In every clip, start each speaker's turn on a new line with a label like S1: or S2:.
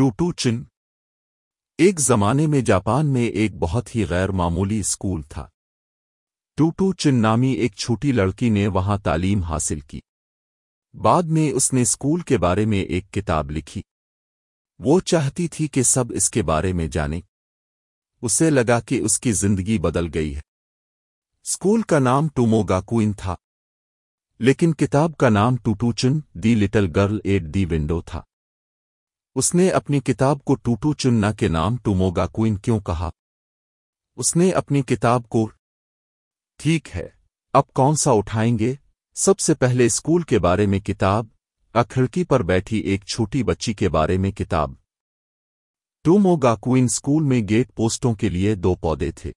S1: ٹوٹو چن۔ ایک زمانے میں جاپان میں ایک بہت ہی غیر معمولی اسکول تھا۔ ٹوٹو چن نامی ایک چھوٹی لڑکی نے وہاں تعلیم حاصل کی۔ بعد میں اس نے اسکول کے بارے میں ایک کتاب لکھی۔ وہ چاہتی تھی کہ سب اس کے بارے میں جانیں اسے لگا کہ اس کی زندگی بدل گئی ہے۔ اسکول کا نام ٹومو گاکوئن تھا۔ لیکن کتاب کا نام Totto chan the little girl at the window تھا۔ اس نے اپنی کتاب کو ٹوٹو چننا کے نام ٹوموگا کوئن کیوں کہا؟ اس نے اپنی کتاب کو، ٹھیک ہے، اب کون سا اٹھائیں گے؟ سب سے پہلے اسکول کے بارے میں کتاب کھڑکی پر بیٹھی ایک چھوٹی بچی کے بارے میں کتاب۔ ٹومو گاکوئن اسکول میں گیٹ پوسٹوں کے لیے دو پودے تھے۔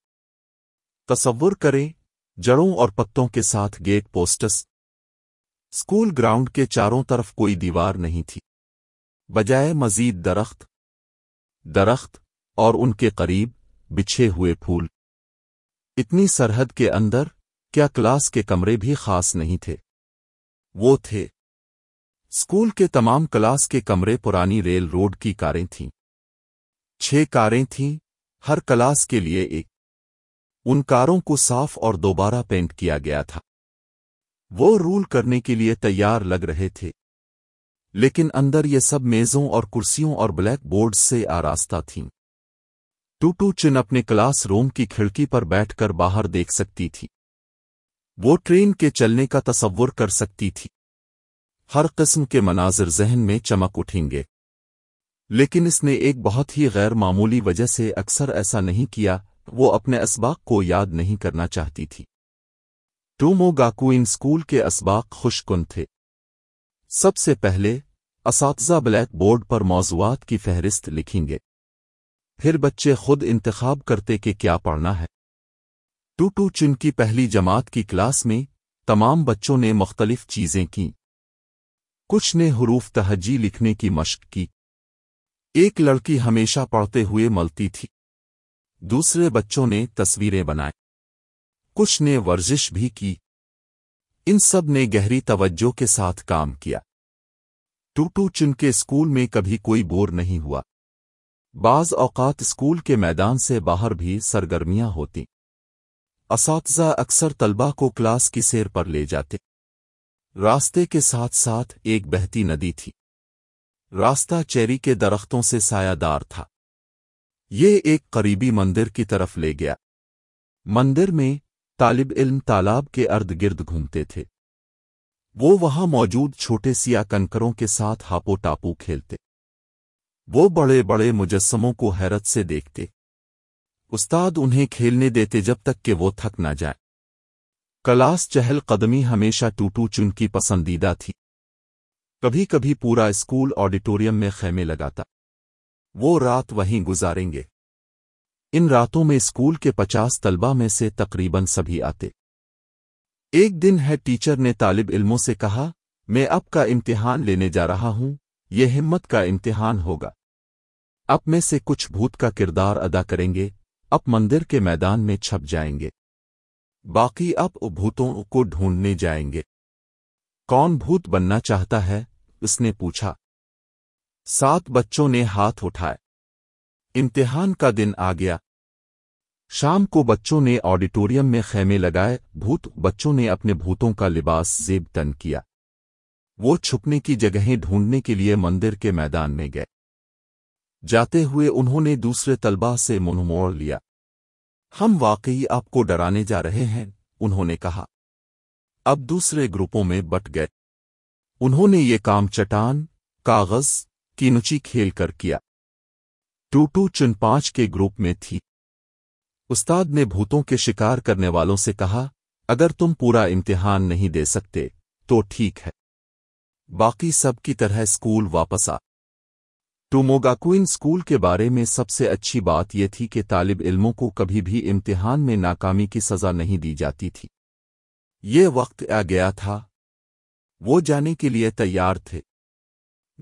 S1: تصور کریں، جڑوں اور پتوں کے ساتھ گیٹ پوسٹس۔ اسکول گراؤنڈ کے چاروں طرف کوئی دیوار نہیں تھی۔ بجائے مزید درخت درخت اور ان کے قریب بچھے ہوئے پھول۔ اتنی سرحد کے اندر کیا کلاس کے کمرے بھی خاص نہیں تھے۔ وہ تھے۔ اسکول کے تمام کلاس کے کمرے پرانی ریل روڈ کی کاریں تھیں۔ چھ کاریں تھیں، ہر کلاس کے لیے ایک۔ ان کاروں کو صاف اور دوبارہ پینٹ کیا گیا تھا۔ وہ رول کرنے کے لیے تیار لگ رہے تھے۔ لیکن اندر یہ سب میزوں اور کرسیوں اور بلیک بورڈ سے آراستہ تھیں۔ ٹوٹو چن اپنے کلاس روم کی کھڑکی پر بیٹھ کر باہر دیکھ سکتی تھی۔ وہ ٹرین کے چلنے کا تصور کر سکتی تھی۔ ہر قسم کے مناظر ذہن میں چمک اٹھیں گے۔ لیکن اس نے ایک بہت ہی غیر معمولی وجہ سے اکثر ایسا نہیں کیا، وہ اپنے اسباق کو یاد نہیں کرنا چاہتی تھی۔ ٹومو گاکوئن اسکول کے اسباق خوش کن تھے۔ سب سے پہلے اساتذہ بلیک بورڈ پر موضوعات کی فہرست لکھیں گے۔ پھر بچے خود انتخاب کرتے کہ کیا پڑھنا ہے۔ ٹو ٹو چن کی پہلی جماعت کی کلاس میں تمام بچوں نے مختلف چیزیں کی کچھ نے حروف تہجی لکھنے کی مشق کی۔ ایک لڑکی ہمیشہ پڑھتے ہوئے ملتی تھی۔ دوسرے بچوں نے تصویریں بنائے کچھ نے ورزش بھی کی۔ ان سب نے گہری توجہ کے ساتھ کام کیا۔ ٹوٹو چن کے اسکول میں کبھی کوئی بور نہیں ہوا۔ بعض اوقات اسکول کے میدان سے باہر بھی سرگرمیاں ہوتی۔ اساتذہ اکثر طلبہ کو کلاس کی سیر پر لے جاتے۔ راستے کے ساتھ ساتھ ایک بہتی ندی تھی۔ راستہ چیری کے درختوں سے سایہ دار تھا۔ یہ ایک قریبی مندر کی طرف لے گیا۔ مندر میں طالب علم تالاب کے ارد گرد گھومتے تھے۔ وہ وہاں موجود چھوٹے سیا کنکروں کے ساتھ ہاپو ٹاپو کھیلتے۔ وہ بڑے بڑے مجسموں کو حیرت سے دیکھتے۔ استاد انہیں کھیلنے دیتے جب تک کہ وہ تھک نہ جائے کلاس چہل قدمی ہمیشہ ٹوٹو چن کی پسندیدہ تھی۔ کبھی کبھی پورا اسکول آڈیٹوریم میں خیمے لگاتا۔ وہ رات وہیں گزاریں گے۔ ان راتوں میں اسکول کے پچاس طلبہ میں سے تقریباً سبھی آتے۔ ایک دن ہے ٹیچر نے طالب علموں سے کہا، میں اب کا امتحان لینے جا رہا ہوں، یہ ہمت کا امتحان ہوگا۔ اب میں سے کچھ بھوت کا کردار ادا کریں گے، اب مندر کے میدان میں چھپ جائیں گے۔ باقی اب بھوتوں کو ڈھونڈنے جائیں گے۔ کون بھوت بننا چاہتا ہے؟ اس نے پوچھا۔ سات بچوں نے ہاتھ اٹھائے۔ امتحان کا دن آ گیا۔ شام کو بچوں نے آڈیٹوریم میں خیمے لگائے، بھوت بچوں نے اپنے بھوتوں کا لباس زیب تن کیا۔ وہ چھپنے کی جگہیں ڈھونڈنے کے لیے مندر کے میدان میں گئے۔ جاتے ہوئے انہوں نے دوسرے طلبہ سے منہ موڑ لیا۔ ہم واقعی آپ کو ڈرانے جا رہے ہیں، انہوں نے کہا۔ اب دوسرے گروپوں میں بٹ گئے۔ انہوں نے یہ کام چٹان، کاغذ کی نچی کھیل کر کیا۔ ٹو ٹو چن پانچ کے گروپ میں تھی۔ استاد نے بھوتوں کے شکار کرنے والوں سے کہا، اگر تم پورا امتحان نہیں دے سکتے، تو ٹھیک ہے۔ باقی سب کی طرح اسکول واپس آ۔ ٹوموگاکوئن اسکول کے بارے میں سب سے اچھی بات یہ تھی کہ طالب علموں کو کبھی بھی امتحان میں ناکامی کی سزا نہیں دی جاتی تھی۔ یہ وقت آ گیا تھا۔ وہ جانے کے لیے تیار تھے۔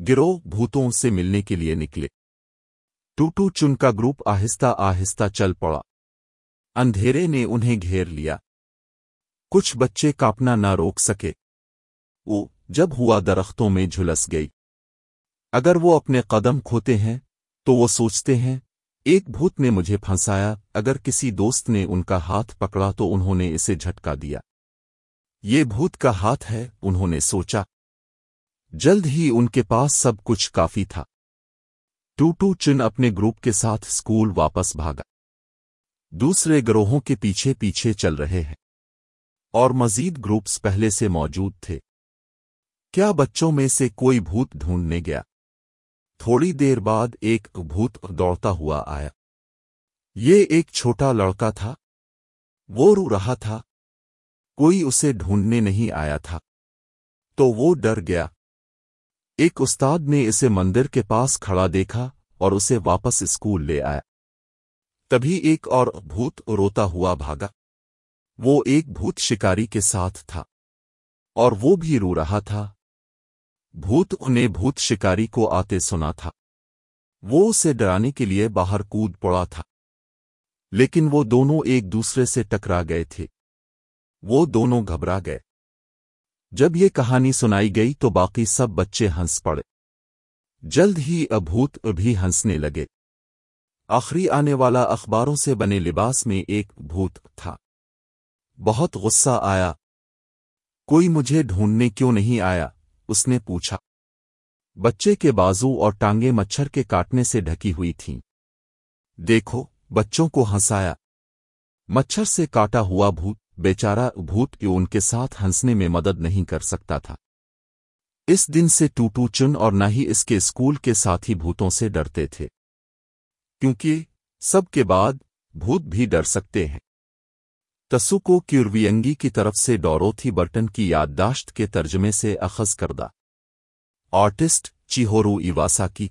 S1: گروہ بھوتوں سے ملنے کے لیے نکلے۔ ٹوٹو چن کا گروپ آہستہ آہستہ چل پڑا۔ اندھیرے نے انہیں گھیر لیا۔ کچھ بچے کاپنا نہ روک سکے۔ وہ جب ہوا درختوں میں جھلس گئی۔ اگر وہ اپنے قدم کھوتے ہیں، تو وہ سوچتے ہیں، ایک بھوت نے مجھے پھنسایا، اگر کسی دوست نے ان کا ہاتھ پکڑا تو انہوں نے اسے جھٹکا دیا۔ یہ بھوت کا ہاتھ ہے، انہوں نے سوچا۔ جلد ہی ان کے پاس سب کچھ کافی تھا۔ ٹوٹو چن اپنے گروپ کے ساتھ اسکول واپس بھاگا۔ دوسرے گروہوں کے پیچھے پیچھے چل رہے ہیں۔ اور مزید گروپس پہلے سے موجود تھے۔ کیا بچوں میں سے کوئی بھوت ڈھونڈنے گیا؟ تھوڑی دیر بعد ایک بھوت دوڑتا ہوا آیا۔ یہ ایک چھوٹا لڑکا تھا۔ وہ رو رہا تھا۔ کوئی اسے ڈھونڈنے نہیں آیا تھا۔ تو وہ ڈر گیا۔ ایک استاد نے اسے مندر کے پاس کھڑا دیکھا اور اسے واپس اسکول لے آیا۔ تبھی ایک اور بھوت روتا ہوا بھاگا۔ وہ ایک بھوت شکاری کے ساتھ تھا اور وہ بھی رو رہا تھا۔ بھوت انہیں بھوت شکاری کو آتے سنا تھا۔ وہ اسے ڈرانے کے لیے باہر کود پڑا تھا۔ لیکن وہ دونوں ایک دوسرے سے ٹکرا گئے تھے۔ وہ دونوں گھبرا گئے۔ جب یہ کہانی سنائی گئی تو باقی سب بچے ہنس پڑے۔ جلد ہی ابھوت بھی ہنسنے لگے۔ آخری آنے والا اخباروں سے بنے لباس میں ایک بھوت تھا۔ بہت غصہ آیا۔ کوئی مجھے ڈھونڈنے کیوں نہیں آیا؟ اس نے پوچھا۔ بچے کے بازو اور ٹانگیں مچھر کے کاٹنے سے ڈھکی ہوئی تھیں۔ دیکھو، بچوں کو ہنسایا۔ مچھر سے کاٹا ہوا بھوت بیچارہ بھوت کیوں ان کے ساتھ ہنسنے میں مدد نہیں کر سکتا تھا۔ اس دن سے ٹوٹو چن اور نہ ہی اس کے اسکول کے ساتھی بھوتوں سے ڈرتے تھے۔ کیونکہ سب کے بعد بھوت بھی ڈر سکتے ہیں۔ تسوکو کیوروینگی کی طرف سے ڈوروتھی برٹن کی یادداشت کے ترجمے سے اخذ کردہ۔ آرٹسٹ چیہورو ایواسا کی